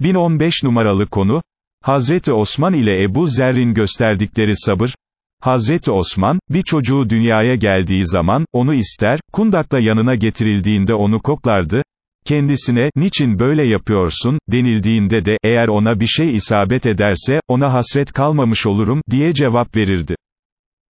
1015 numaralı konu, Hazreti Osman ile Ebu Zerrin gösterdikleri sabır, Hazreti Osman, bir çocuğu dünyaya geldiği zaman, onu ister, kundakla yanına getirildiğinde onu koklardı, kendisine, niçin böyle yapıyorsun, denildiğinde de, eğer ona bir şey isabet ederse, ona hasret kalmamış olurum, diye cevap verirdi.